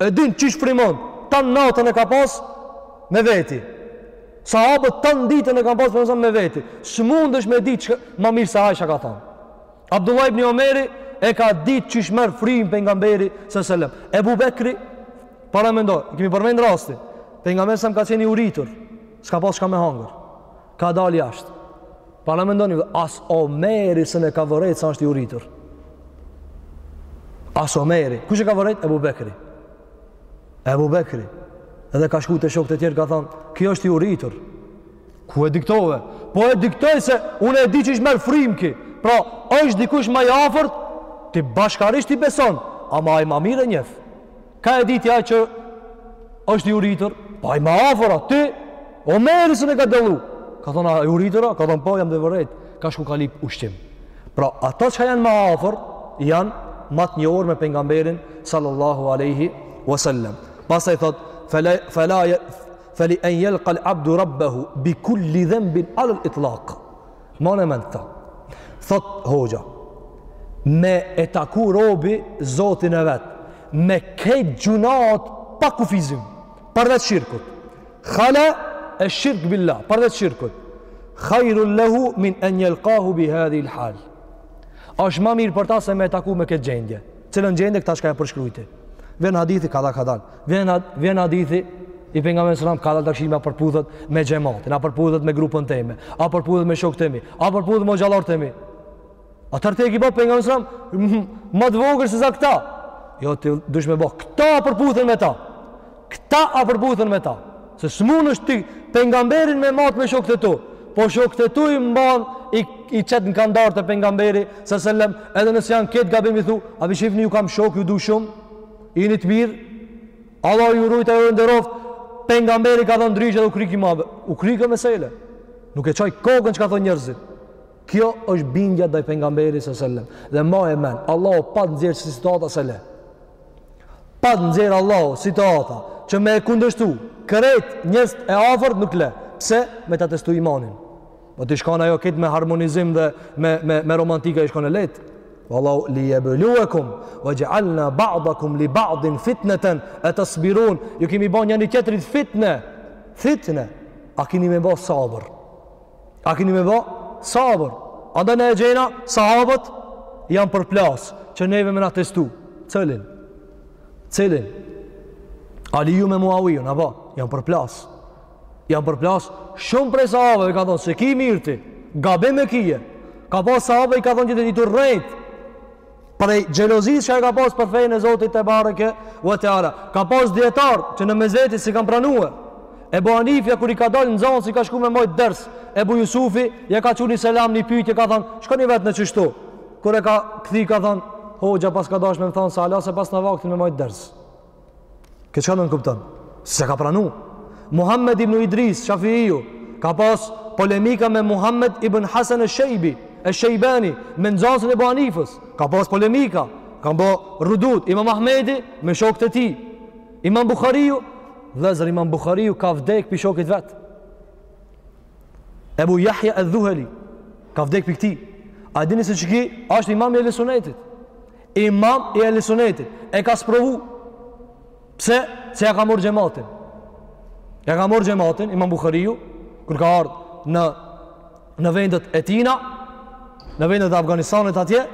E din çish frymon, tan natën e ka pas me veti. Sahabët tan ditën e kanë pas me me veti. S'mundesh me ditë ma mirë se Aisha ka thënë. Abdullah ibn Omeri e ka ditë çish merr frymë pejgamberi sallallahu alajhi wasallam. Ebu Bekri paramendo, kemi përmend rastin. Pejgamberi sa ka qenë i uritur, s'ka pas çka me hangër. Ka dalë jashtë. Paramendoni, as Omeri s'e ka vërejt sa është i uritur. As Omeri. Kush e ka vërejt? Ebu Bekri. Ebu Bekri. Edhe ka shku te shokët e tjerë, ka thonë, ky është i uritur. Ku e diktove? Po e diktoj se unë e di qysh merr frymë ky. Pra, është dikush ma i afërt, ti bashkarisht i beson, ama ai ma mirë e njef. Ka e dit ai që është i uritur, po ai më afërti, Omeri s'e ka dallu. Ka thonë a je i uritur, ka thonë po jam devrejt, ka shku ka lip ushqim. Pra ata që janë ma afër janë ma të njohur me pejgamberin sallallahu alaihi wasallam. Pastaj thot fa li an yalqa al abdu rabbahu bi kulli dhanbin ala al itlaq. Mane mend këta. Thot hoxha, me e taku robi zotin e vet, me kejt gjynat pa kufizim, përveç shirkut. Khala e shirk billah, përveç shirkut. Khajru lehu min en jelkahu bi hadhihi l'hal. Ashtë ma mirë për ta se me e taku me këtë gjendje. Cilën gjendje këta çka e përshkrujti. Vjen hadithi kadha kadha. Vjen vjen hadithi i pejgamberit sallallahu alajhi wasallam kadale ta kshyrim a po përputhet me xhematin, a po përputhet me grupin tim, a po përputhet me shokët e mi, a po përputhet me dallaveret e mi. Atëherë ti e ki bo pejgamberin sallallahu alajhi wasallam më të vogël se sa këta. Jo ti duhesh me pa këta a përputhen me ta. Këta a përputhen me ta. Se s'munësh ti pejgamberin m'e mat me shokët e tu. Po shokët e tu i mban i i qet në kandar të pejgamberit sallallahu alajhi wasallam edhe nëse janë kejt gabim i thu, a po shifni ju kam shok ju du shumë. Jini të mirë. Allahu ju rujt e ju nderoft. Pengamberi ka thonë ndryshe dhe u kry kjo ma, u kry kjo mesele. Nuk e çaj kokën çka thon njerëzit. Kjo është bindja ndaj pejgamberit sallallahu alajhi wasallam. Dhe mbaje men, Allahu pa t'nxjerr ksi situata s'e le. Pa t'nxjerr Allahu situata që me e kundërshtu, krejt njerëzit e afërt nuk le. Pse? Me ta testu imanin. Po t'i shkon ajo kejt me harmonizim dhe me, me, me romantika i shkon e lehtë. Wallahu la yabluwannakum wa ja'alna ba'dakum li ba'din fitnatan atasbirun. Ju kemi ba njani tjetrit fitne. Fitne. A keni me bo sabër? A keni me bo sabër? Andaj ne e gjejna sahabët janë përplas që neve me na testu. Cilin? Cilin? Aliju me Muawiyun, apo janë përplas. Janë përplas shumë prej sahabëve i kan thonë s'e ki mirë ti, gabim e kije. Ka pas sahabë i ka thonë je tu rrejt. Prej xhelozisë që ka pas për fenë e Zotit tebareke ve teala. Ka pas dietar që në mes veti s'e kanë pranuar. Ebu Hanifja kur i ka dalë nxansi ka shku me majt ders Ebu Jusufi, ja ka çu ni selam ni pytje Ka thonë, shkoni vetne qështu Kur e ka kthy ka thonë Hoxha paska dash me më thonë se hala s'e paskna vaktin me majt ders Kjo çka nënkupton? S'e ka pranu. Muhammed ibn Idris, Shafiu, ka pas polemika me Muhammed ibn Hasan e Shejbi, e Shejbani, me nxënësin e Ebu Hanifës. Ka pas polemika, ka bo rudud, Imam Ahmedi me shokët e tij. Imam Buhariu, vëllazër Imam Buhariu ka vdek pi shokit vet. Ibn Jahja e Dhuheli, ka vdek pi këti. A dini se ky është imam i Ehli Sunetit. Imam i Ehli Sunetit, e ka sprovu. Pse? Se ja ka morr xhematin. Ja ka morr xhematin Imam Buhariu kur ka ardh në në vendet e tina, në vendet e Afganistanit atje,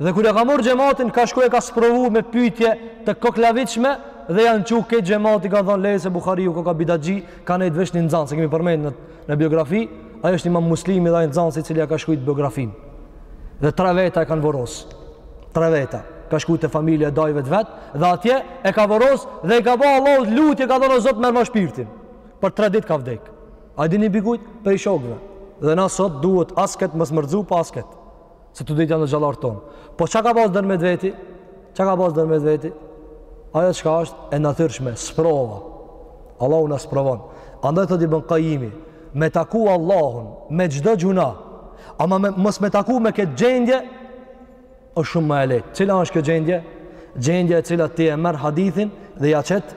dhe kur ja ka morr xhematin, ka shku e ka sprovu me pyetje të koklavitshme dhe janë çu kejt xhemati kanë thon leje se Buhariu koka bidatxhi, ka nejt veç një nxanës, e kemi përmend në Në biografi, ai është imam Muslimi dhe ai nxansi i cili ja ka shkrujt biografinë. Dhe tre veta e kanë vorros. Tre veta. Ka shku te familja e dajve të vet. Dhe atje e ka vorros dhe i ka ba Allahut lutje ka thanë o Zot merrma shpirtin. Për tre ditë ka vdek. A e dini prej kujt? Prej shokve. Dhe na sot duhet askend mos me rrzu po askend. Se të dytë janë hoxhallarët tonë. Po çka ka pasë ndërmjet veti? Çka ka pasë ndërmjet veti? Ajo çka është e natyrshme, sprova. Allahu na sprovon. Andaj thotë Ibën Kajimi, me taku Allahun, me çdo gjunah, ama me, mos me taku me këtë gjendje, është shumë ma e lehtë. Cila është kjo gjendje? Gjendje e cila ti e merr hadithin dhe ja qet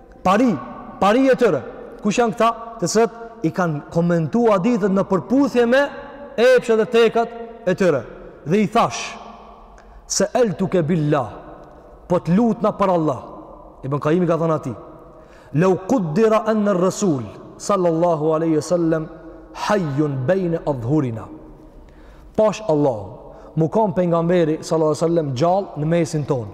Pari, paria e tyre. Kush janë këta të cilët i kanë komentu hadithet në përputhje me epshe dhe tekat e tyre. Dhe i thash, seeltuke bil-lah, po të lutna për Allah. Ibën Kajimi i ka thënë atij. Leu kuddira enne rresul, sallallahu aleyhi sallem, hajjun bejne adhhurina. Pash Allahun, me kan pejgamberi, sallallahu aleyhi sallem, gjallë në mesin tonë.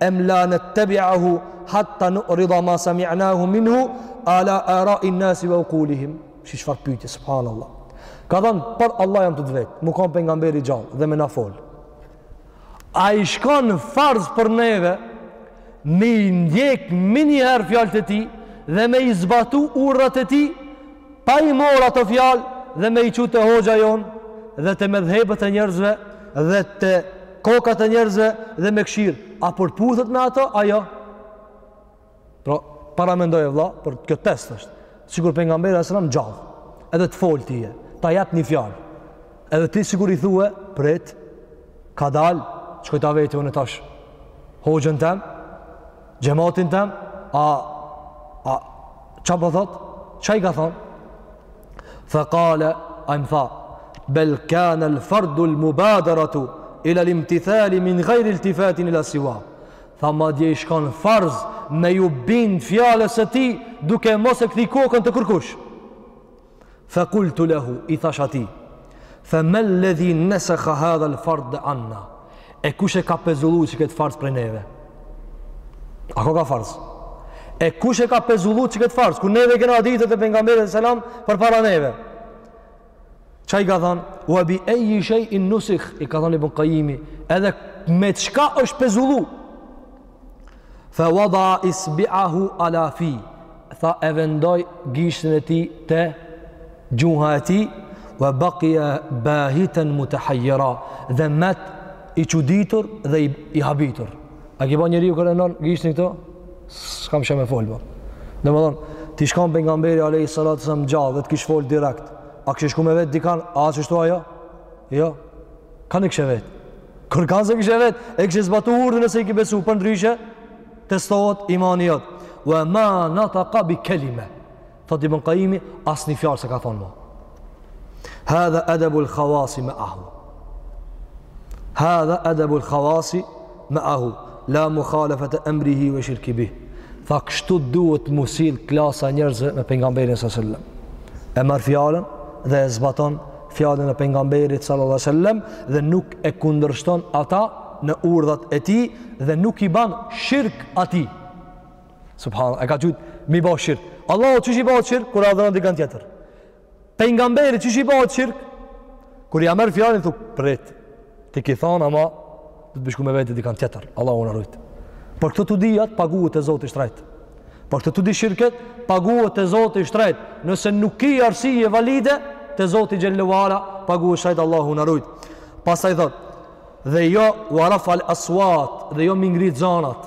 Em la nettabi'ahu hatta nu'rida ma sami'nahu minhu ala ara'i nasi wa uqulihim. Shih çfarë pyetje subhanallah. Ka thënë për Allah jam tu dvet, me kan pejgamberi gjallë dhe me na fol. A i shkon farz për neve me i ndjek menjëherë fjalët e tij dhe me i zbatu urdhrat e tij? Pa i morr ato fjalë dhe me i çu te hoxha jonë dhe te medhhebet e njerëzve dhe te kokat e njerëzve dhe me kshyr. A përputhet me ato? A jo? Pra, paramendoje vlla, por kjo test është. Sikur pejgamberi alejhi selam gjallë. Edhe të fol tye. Ta jep një fjalë. Edhe ti sikur i thue, prit, kadal, shkoj ta vet unë tash. Hoxhën tem, Xhematin tem, a, a, ça po thot? Ça i ka thon? Fe kale, ai m'tha, bel kanel fardul mubadaratu ilal imtithali min gajri iltifatin ila siwah. Tha madje i shkon farz me ju bind fjalës së tij duke mos e kthy kokën te kërkush. Fa kultu lehu, i thash ati, fa me ledhi nesekha hadhel farda anna, e kush e ka pezullu që këtë farz prej neve? A ko ka farz? E kush e ka pezullu që këtë farz? Kur neve kena hadithet e pejgamberit alejhi selam përpara neve. Ça i ka than? Ue bi ejji shejin nusikh, i ka than Ibn Kajimi edhe me çka është pezullu? Fa wada isbi'ahu ala fi. Tha e vendoi gishtin e tij te gjuha e tij wa baqiya bahitan mutahayyira. Dhe met i çuditur dhe i, i habitur. A ki pa njeriu kur e vnon gishtin këtu? S'kam çë me fol po. Domthon t'ish kon pejgamberi alayhi salatu sallam gjallë, të kish fol direkt. A kishe shku me vet dikan, a ashtu ajo? Jo. Kan s'kishe vetë. Kërkan s'kishe vetë, e kishe zbatu urdhën nëse i ki besu, përndryshe, testohet imani jot. Ve ma nataka bi kelime. Thot Ibn Kajimi, as një fjalë s'e ka thonë mo. Hadha edebu l'khawasi me'ahu. Hadha edebu l'khawasi Ma'ahu, la mukhalafata amrihi wa shirki bih. Tha kështu duhet m'u sill klasa e njerëzve me pejgamberin sa selam. E marr fjalën dhe e zbaton fjalën e pejgamberit sallallahu alaihi wasallam dhe nuk e kundërshton ata në urdhat e tij dhe nuk i ban shirk atij. Subhanallah, e ka qujt m'i ba shirk. Allahut qish i bahet shirk kur adhuron dikan tjetër. Pejgamberit qish i bëhet shirk? Kur ja merr fjalën thu prit. Ti ki thon ama do të pi shkoj me vet dikan tjetër. Allahu na rujt. Por këto tudijat paguhet te Zoti shtrejt. Por këto tu di shirket paguhet te Zoti shtrejt. Nëse nuk ki arsye valide te Zoti xhelle ue ala paguhet shtrejt Allahu na rujt. Pastaj thot dhe jo wa raf'al aswat dhe jo mingrit zanat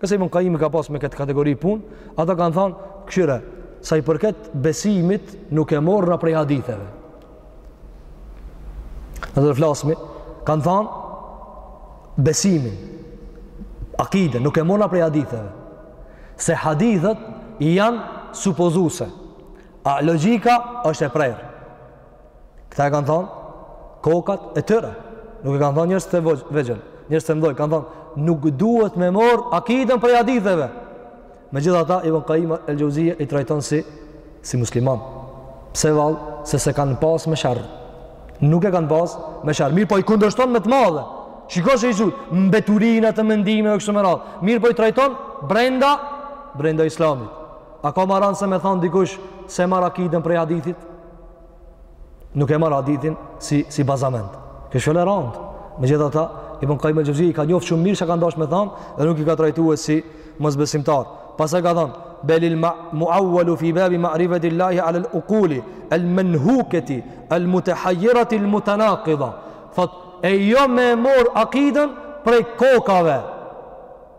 A se Ibn Qayyimi ka pas me këtë kategori punë, ata kanë thënë, "Kqyre, sa i përket besimit, nuk e morrna prej haditheve." Në të flasmi, kanë thënë, "Besimin, akide, nuk e morrna prej haditheve." Se hadithet janë supozuse. A logjika është e prerë. Këta e kanë thonë, kokat e tyre. Nuk e kanë thonë njerëz të vegjël, njerëz të mdhoj. Kanë thonë, nuk duhet me morr akiden prej haditheve. Megjithata, Ibn Kajim el Xheuzije i trajton si, si musliman. Pse vallë, se s'e kanë pas me sherr. Nuk e kanë pas me sherr. Mirëpo i kundërshton me të madhe. Shiko çë i qujt, mbeturina të mendimeve kështu me radhë. Mirëpo i trajton brenda, brenda islamit. A ka ma randë se me thonë dikush s'e marr akiden prej hadithit? nuk e marr hadithin si si bazament. Kjo është e rëndë. Megjithatë, Ibn Qayyim al-Xhevzije i ka njoft shumë mirë çka kanë dasht me than dhe nuk i ka trajtue si mosbesimtar. Pastaj ka thon belil muawwalu fi babi ma'rifati Allahi 'ala al-uquli al-manhukati al-mutahayyirati al-mutanaqida. Thot e jo me e mor akiden prej kokave.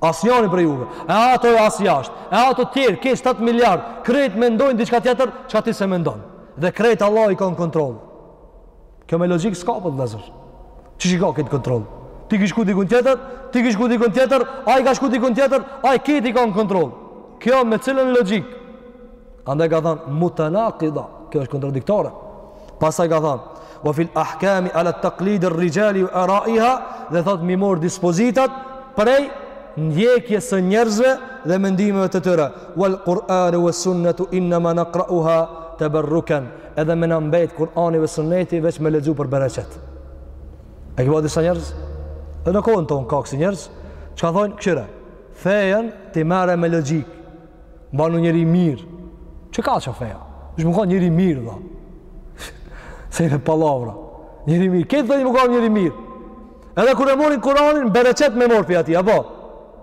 Asnjani prej juve. E ato e as jashtë. E ato tjerë, ke 7 miliard, krejt mendojnë diçka tjetër, çka ti se mendon. Dhe krejt Allahu i ka në kontroll. Kjo me logjik s'kapet vëllazër. Qysh e ka këtë kontroll. Ti ki shku dikun tjetër, ti ki shku dikun tjetër, ai ka shku dikun tjetër, ai krejt i ka në kontroll. Kjo me cilën logjik? Andaj ka thënë mutanaqida, kjo është kontradiktore. Pastaj ka thënë, "Wa fil ahkami ala taqlid ar-rijali wa ara'iha", dhe thot m'i mor dispozitat prej ndjekjes së njerëzve dhe mendimeve të tyre. Wal Qur'anu wa sunnatu innama naqra'uha tabarrukan. Edhe me na mbet Kur'ani dhe Sunneti veç me lexu për bereqet. E ki pa disa njerëz? Edhe në kohën tonë ka kësi njerëz, çka thonë këqyre, fejen ta marre me logjikë, Banu njeri i mirë. Çka është feja? Është me kon njeri i mirë, dhe. Se i në pallavra. Njeri i mirë. Këtë dhe një me kon njeri i mirë. Edhe kur e morin kuranin, bereqet me morë për ati, apo?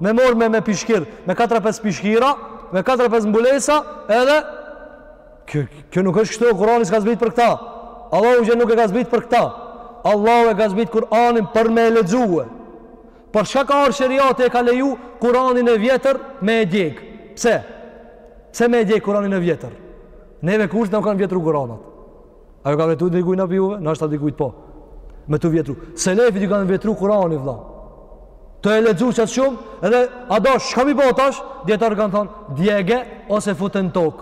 Me morë me, me pishkir, me 4-5 pishkira, me 4-5 mbulesa, edhe... Kjo, kjo nuk është kështu, kurani s'ka zbrit për këta. Allahu xh.sh. nuk e ka zbrit për këta. Allahu e ka zbrit kuranin për me e lexue. Për çka ka ardh sheriati e ka leju Kur'anin e vjetër me e djeg. Pse? Pse me e djeg Kur'anin e vjetër? Neve kurse nuk na u kanë vjetru Kur'anat? A ju ka vjetru dikujt naj prej juve? Nashta dikujt po. Me t'u vjetru. Selefi i kanë vjetru Kur'anin vëlla. Tu e lexu qaq shumë, edhe a di çka me bo tash, dietar kanë thon, djege ose fute n'tok.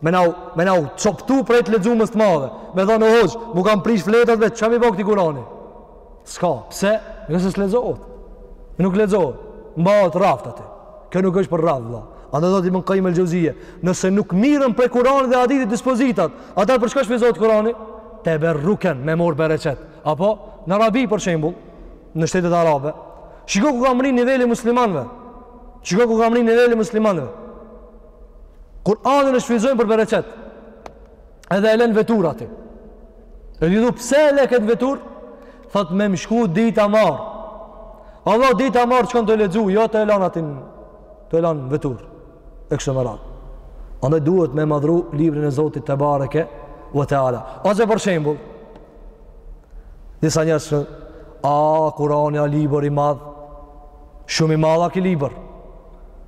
me na u, me na u coptu prej t'lexumes të madhe. Me than hoxh, m'u kanë prish fletat vetë, çka me bo këti Kurani? S'ka, pse? Nëse s'lexohet. Nuk lexohet. Mbahet n'raft aty. Kjo nuk është për raft vlla. Andaj thotë Ibn Kajim el Xhevzije. Nëse nuk mirren prej Kur'anit dhe hadithit dispozitat, ata për çka shfrytëzohet Kur'ani? Teberruken me mor bereçet. Apo në Arabi për shembull, në shtetet arabe. Shikoni ku ka rënë niveli muslimanëve. Shikoni ku ka rënë niveli muslimanëve. Kur'anin e shfrytëzojnë për bereqet. Edhe e lën n'vetur aty. E pyt ti pse e lë këtë n'vetur? Thot me më shku dita mar. Vallah dita mar shkon tu e lexu, jo tu e lan atin. Tu e lan n'vetur. E kështu me radhë. Andaj duhet me madhru librin e Zotit tebareke ue teala. Ose për shembull, disa njerëz thonë, "A Kur'ani është libër i madh?" Shumë i madh a ky libër.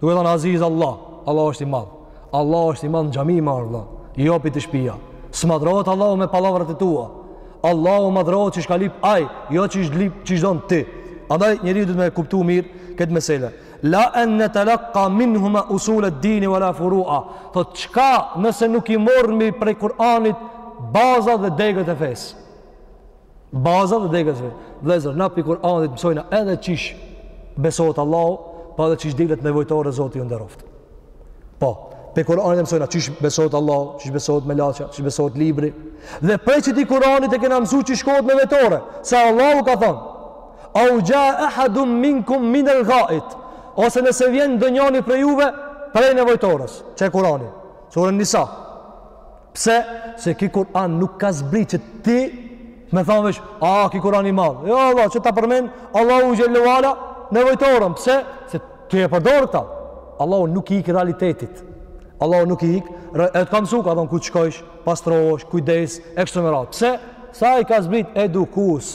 Duke thënë Aziz Allah, Allah është i madh. Allah është i madh në xhami more vëlla, e jo pi te shpija. S'madhrohet Allahu me pallavrat e tua. Allahu madhrohet qysh ka lyp ai, jo qysh lyp, qysh don ti. Andaj njeriu duhet me e kuptu mirë këtë mesele. La an natalqa minhuma usul ad-din wa la furu'a. Thotë çka nëse nuk i morrmi prej Kur'anit bazat dhe degët e fesë. Bazat dhe degët. Vllezër, na prej Kur'anit mësojna edhe qysh besohet Allahu, po edhe qysh dilet nevojtore Zoti ju nderoftë. Po, prej Kur'anit e mësojna qysh besohet Allahu, qysh besohet melaqja, qysh besohet libri. Dhe prej qeti Kur'anit e kena mësu qysh shkohet nevojtore, se Allahu ka thonë, au xhae ehadun minkum min el gait, ose nëse vjen donjani prej juve, prej nevojtores, qe Kur'ani, sure Nisa, Pse? Se ky Kur'an nuk ka zbrit që ti me thonë veç, a, ky Kur'an i madh. Jo, Allah, qe ta përmend Allahu xhel-le ve ala nevojtoren. Pse? Se ti e përdor këta. Allahu nuk i ik realitetit. Allahu nuk i ik. E t'ka msu, ka thonë, kur të shkojsh, pastrohesh, kujdes, e kështu me radhë. Pse? Se ai ka zbrit edukues.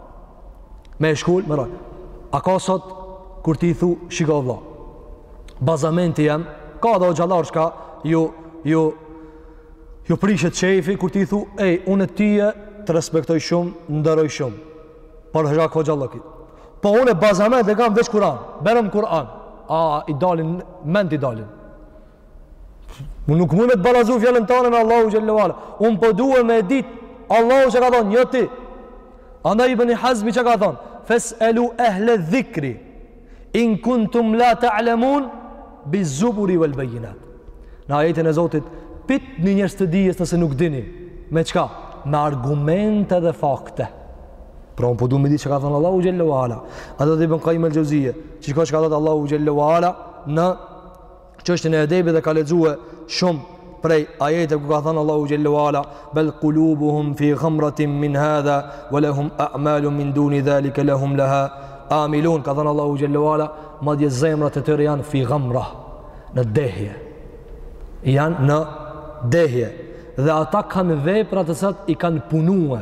Me e shkul me rrajë. A ka sot, kur t'i thu, shiko o vlla, bazamenti jem, ka dhe hoxhallarë çka ju, ju, ju prishet qejfi, kur t'i thu, ej, unë e tyje, të respektoj shumë, nderoj shumë, për shkak hoxhallëkit. Po unë bazament e kam veç Kur'an, bjerëm Kur'an, a, i dalin, mendt i dalin. Më nuk mund me të barazu fjalën tane me Allahu xhel-le ve ala. Unë po duhe me dit, Allahu çka ka thonë, e jo ti. Andaj Ibni Hazmi çka ka thonë, fes elu ehle dhikri, in kuntum la ta'lemun, bi zuburi vel bejinat. Në ajetin e Zotit, pytni njerëz të dijes nëse nuk dini, me çka? Me argumente dhe fakte. Pra unë po du me dit çka ka thonë Allahu xhel-le ve ala. Edhe, dhe Ibn Kajjim el-Xhevzije, çka, çka ka thonë Allahu xhel-le ve ala në çështjen e edebit dhe ka lexue shumë prej ajete ku ka thënë Allahu xhel-le ve ala bel qulubuhum fi ghamratin min hadha wa lahum a'malu min duni dhalika lahum laha amilun ka thënë Allahu xhel-le ve ala madje zemrat e tyre janë fi ghamra në dehje janë në dehje dhe ata kanë vepra të cilat i kanë punue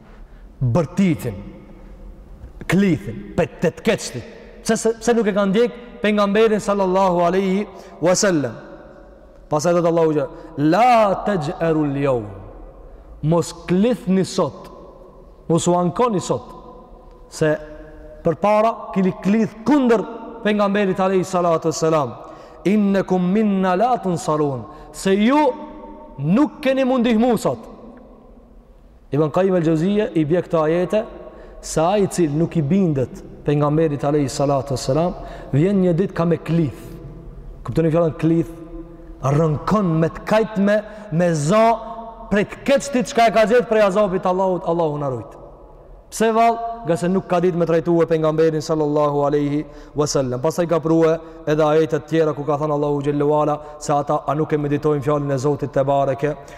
bërtitin, klithin, pe të të keçti. Pse? Se nuk e ka ndjek Pejgamberin sallallahu aleyhi wasallam. Pastaj thotë Allahu, la texh'erul jeum, mos klithni sot, mos u ankoni sot, se përpara keni klith kundër Pejgamberit aleyhi salatu wasallam, innekum minna la tunsarun, se ju nuk keni m'u ndihmu sot, Ibn Kajim el-Xheuzije i bje këta ajete se ai i cil nuk i bindet pejgamberit alayhi salatu wassalam vjen një ditë ka me klith. Kuptoni fjalën klith? Rënkon me të kajtme me za prej të keqtit çka e ka gjetë prej azabit t'Allahut, Allahu na rujt. Pse vall? Ngase nuk ka ditë me trajtue pejgamberin sallallahu alaihi wasallam. Pastaj ka prue edhe ajete të tjera ku ka thënë Allahu xhelle ue ala se ata a nuk e meditojnë fjalën e Zotit tebareke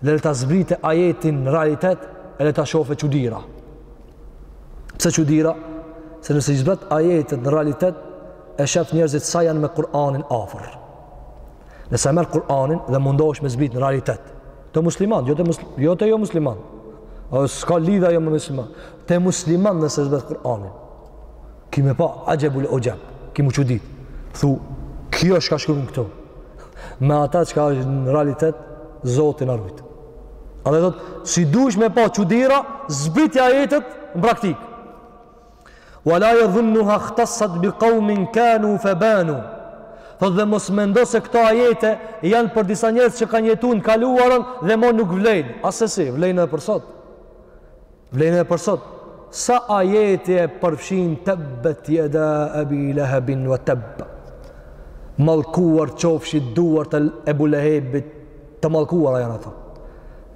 dhe deshta zbrite ajetin në realitet e deshta shofe çudira. Pse çudira? Se nëse i zbret ajetet në realitet e shef njerëzit sa janë me Kur'anin afër. Nëse e merr Kur'anin dhe mundosh me zbrit në realitet, te musliman, jo te, muslim, jo, te jo musliman, s'ka lidha jo me musliman, te musliman nëse zbret Kur'anin, Ki me pa axhebul uxhab, ki m'u çudit. Thu, kjo çka shkrun këtu. Me ata çka është në realitet, Zoti na rujt. A dhe thot, si dush me pa çudira, zbriti ajetet në praktik. Wa la tedhunnuha khtassat bi kaumin kanu fe banu. Thot dhe mos mendo se këto ajete janë për disa njerëz që kanë jetu në t'kaluarën dhe mo nuk vlejnë. Asesi, vlejnë edhe për sotë. Vlejnë edhe për sot. Sa ajeti e përfshin tebbet yada abi lahab wa tabb. Mallkuar qofshin duart e Ebu Lehebit, të mallkuara janë ato.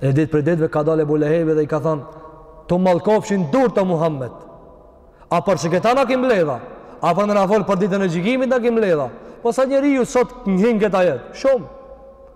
E ditë për ditëve ka dalë Ebu Lehebi dhe i ka thonë, të mallkofshin duart ty Muhammed. A për qëkëta na ki mbledh a? A për me na folë për ditën e gjykimit na ki mbledh a? Po sa njeri hyn sot nën këtë ajet? Shumë.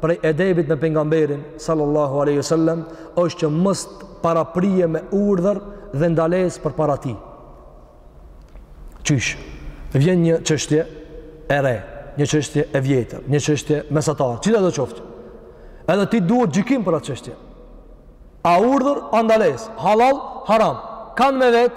Prej edebit me pejgamberin sallallahu alaihi wasallam është që mos t'paraprije me urdhër dhe ndalesë përpara tij. Qysh vjen një çështje e re, një çështje e vjetër, një çështje mesatare, cila do qoftë. Edhe ti duhet gjykim për atë çështje. A urdhër, a ndalesë, halal, haram. Kan me vet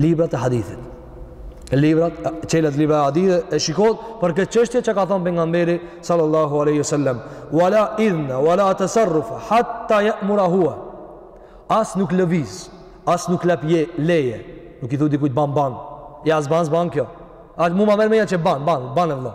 librat e hadithit. E librat, çelet libra e hadithit e shikon për këtë çështje çka ka thënë pejgamberi sallallahu alaihi wasallam, "Wala idna wala tasarrufa hatta ya'mura huwa." As nuk lëviz, as nuk jep leje. Nuk i thu dikujt ban ban. Ja s'ban ban kjo. A mu më merr menja që ban, ban, ban e vëlla.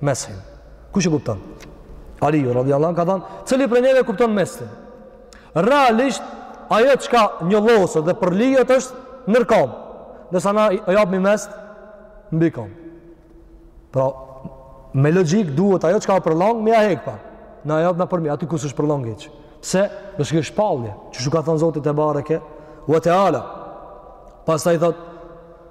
Mes'hin. Kush e kupton? Aliu radiallahu anhu ka thënë, cili prej neve e kupton mes'hin? Realisht ajo çka njollosët dhe përlihet është nër kom. Ndërsa na e japmi mes'h mbi kom. Pra me logjik duhet ajo çka përllongët me ja hek pra. Na japim përmi aty ku s'është përllong hiç. Pse? Se është shpallje, qështu ka thënë Zoti tebareke ue teala. Pastaj thot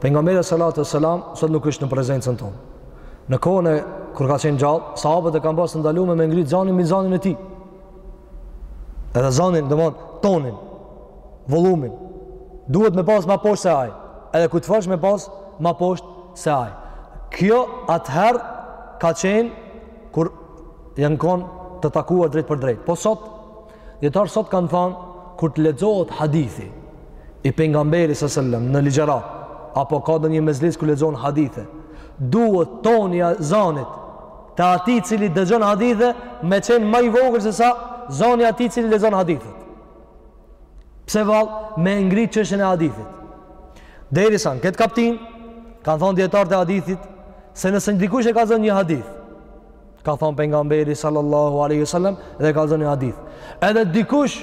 Pejgamberi alayhi salatu wasalam sot nuk është në prezencën tonë. Në kohën e kur ka qenë gjallë, sahabët e kanë pas të ndalume me ngrit zanin mbi zanin e tij. Edhe zanin, domthon tonin, vollumin. Duhet me pas ma poshtë se ai. Edhe kur të flasësh me pas ma poshtë se ai. Kjo atëherë ka qenë kur janë kon të takuar drejtpërdrejt. Po sot Dijetarët sot kanë thanë, kur të lexohet hadithi i pejgamberit sa selem në ligjërata, apo ka ndonjë mexhlis ku lexohen hadithe, duhet toni i zanit të atij i cili dëgjon hadithe me qenë ma i vogër sesa zani i atij i cili lexon hadithet. Pse vallë, me ngrit çështjen e hadithit. Derisa në këtë kaptinë kanë thanë dijetarët e hadithit, se nëse dikush e ka lexu një hadith, ka thanë pejgamberi sallallahu alaihi wasallam dhe ka lexu një hadith. Edhe dikush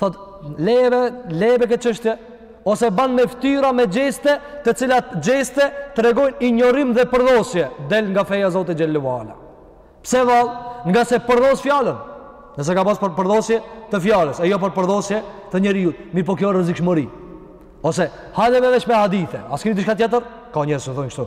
thotë le bre, le bre këtë çështje ose ban me ftyra me gjeste të cilat gjeste tregojnë injorim dhe përdhosje del nga feja e Zotit xhele ue ala. Pse vallë? Ngase përdhos fjalën. Nëse ka pas për përdhosje të fjalës, e jo për përdhosje të njeriut, mirëpo kjo rrezikshmëri. Ose hajde be veç me hadithe. A s'keni diçka tjetër? Ka njerëz që thonë kështu.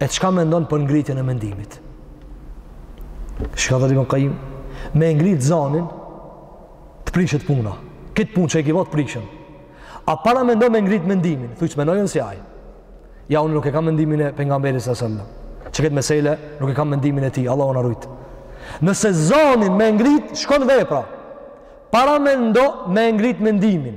E çka mendon për ngritjen e mendimit? Shka thotë Ibn Kajim, me ngrit zanin, të prishet puna. Këtë punë që e ki vot prishen. A paramendo me ngrit mendimin, thuj që mendojnë si ai. Jo, unë nuk e kam mendimin e pejgamberit sa selem. Qe këtë mesele, nuk e kam mendimin e tij, Allahu na ruajt. Nëse zanin me ngrit, shkon vepra. Paramendo me ngrit mendimin.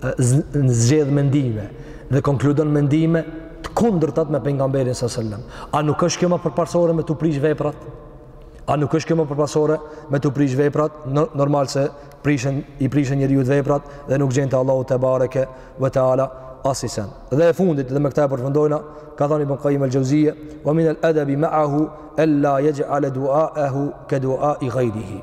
zgjedh mendime dhe konkludon mendime të kundërta me pejgamberin sa selam. A nuk është kjo ma përparësore me t'u prish veprat? A nuk është kjo ma përparësore me t'u prish veprat? Normal se prishen, i prishen njeriut veprat dhe nuk gjen te Allahu tebareke ve teala asnisen. Dhe e fundit dhe me këtë e përfundojna, ka thënë Ibn Qayyim al-Jauziyje, "Wa min al-adabi ma'ahu alla yaj'al du'a'ahu ka du'a'i ghayrihi."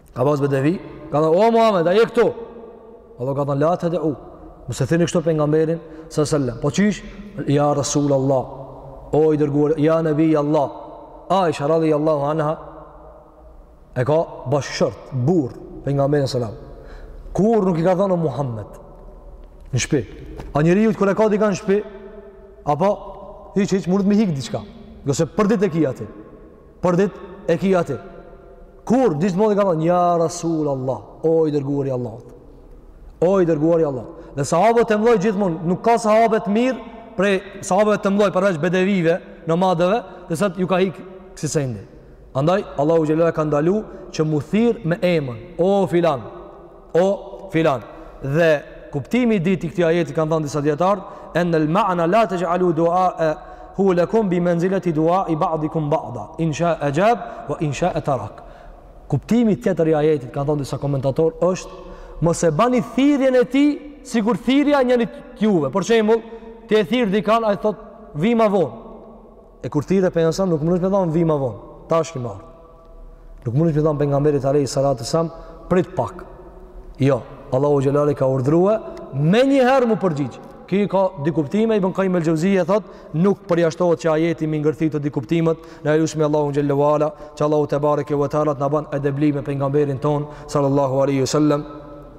Ka pas bedevi, ka thënë, o Muhammed, a je këtu? Allahu ka thënë, la ted'u, mos e thirrni kështu pejgamberin sa selem, po qysh, ja Rasul Allah, o i dërguar, ja Nebi Allah, Aishja radiallahu anha e ka bashkëshort, burrë, pejgamberin selem, kurrë nuk i ka thënë Muhammed, në shpi, a njeriut kur e ka dikë në shpi, apo, hiç, hiç, mundet me i hik diçka, se për ditë e ki aty, Për ditë e ki aty. Kurrë, gjithmonë i ka thanë, ja Rasul Allah, o i dërguari i Allahut. O i dërguari i Allahut. Dhe sahabët e mdhoj gjithmonë, nuk ka sahabë të mirë, prej sahabëve të mdhoj përveç bedevive, nomadëve, te cilët ju ka hik kësi sendi. Andaj, Allahu xhele ka ndalu që m'u thirrë me emën, o filan, O filan. Dhe kuptimi i dytë i këtij ajeti kanë thonë disa dijetarë, en el ma'na la taj'alu du'ahu lakum bi manzilati du'ai ba'dikum ba'da. In sha ajab wa in sha tarak. Kuptimi tjetër i ajetit kanë thonë disa komentatorë është mos e bani thirrjen e tij sikur thirrja e njanit juve. Për shembull, ti e thirr dikan', ai thotë vi ma vonë. E kur thirr pejgamberi a.s. nuk mundesh me thon vi ma vonë. Tash qe ma. Nuk mundesh me thon pejgamberit alayhi salatu salam prit pak. Jo, Allahu xhel i ka urdhru menjëherë m'u përgjigj. Ky ka dy kuptime, Ibn Qayyim al-Jauziyja thotë, nuk përjashtohet që ajeti m'i ngërthi të dy kuptimet, na e lusim Allahun xhele ue ala, që Allahu tebareke ve teala të na ban edebli me pejgamberin tonë sallallahu alaihi wasallam.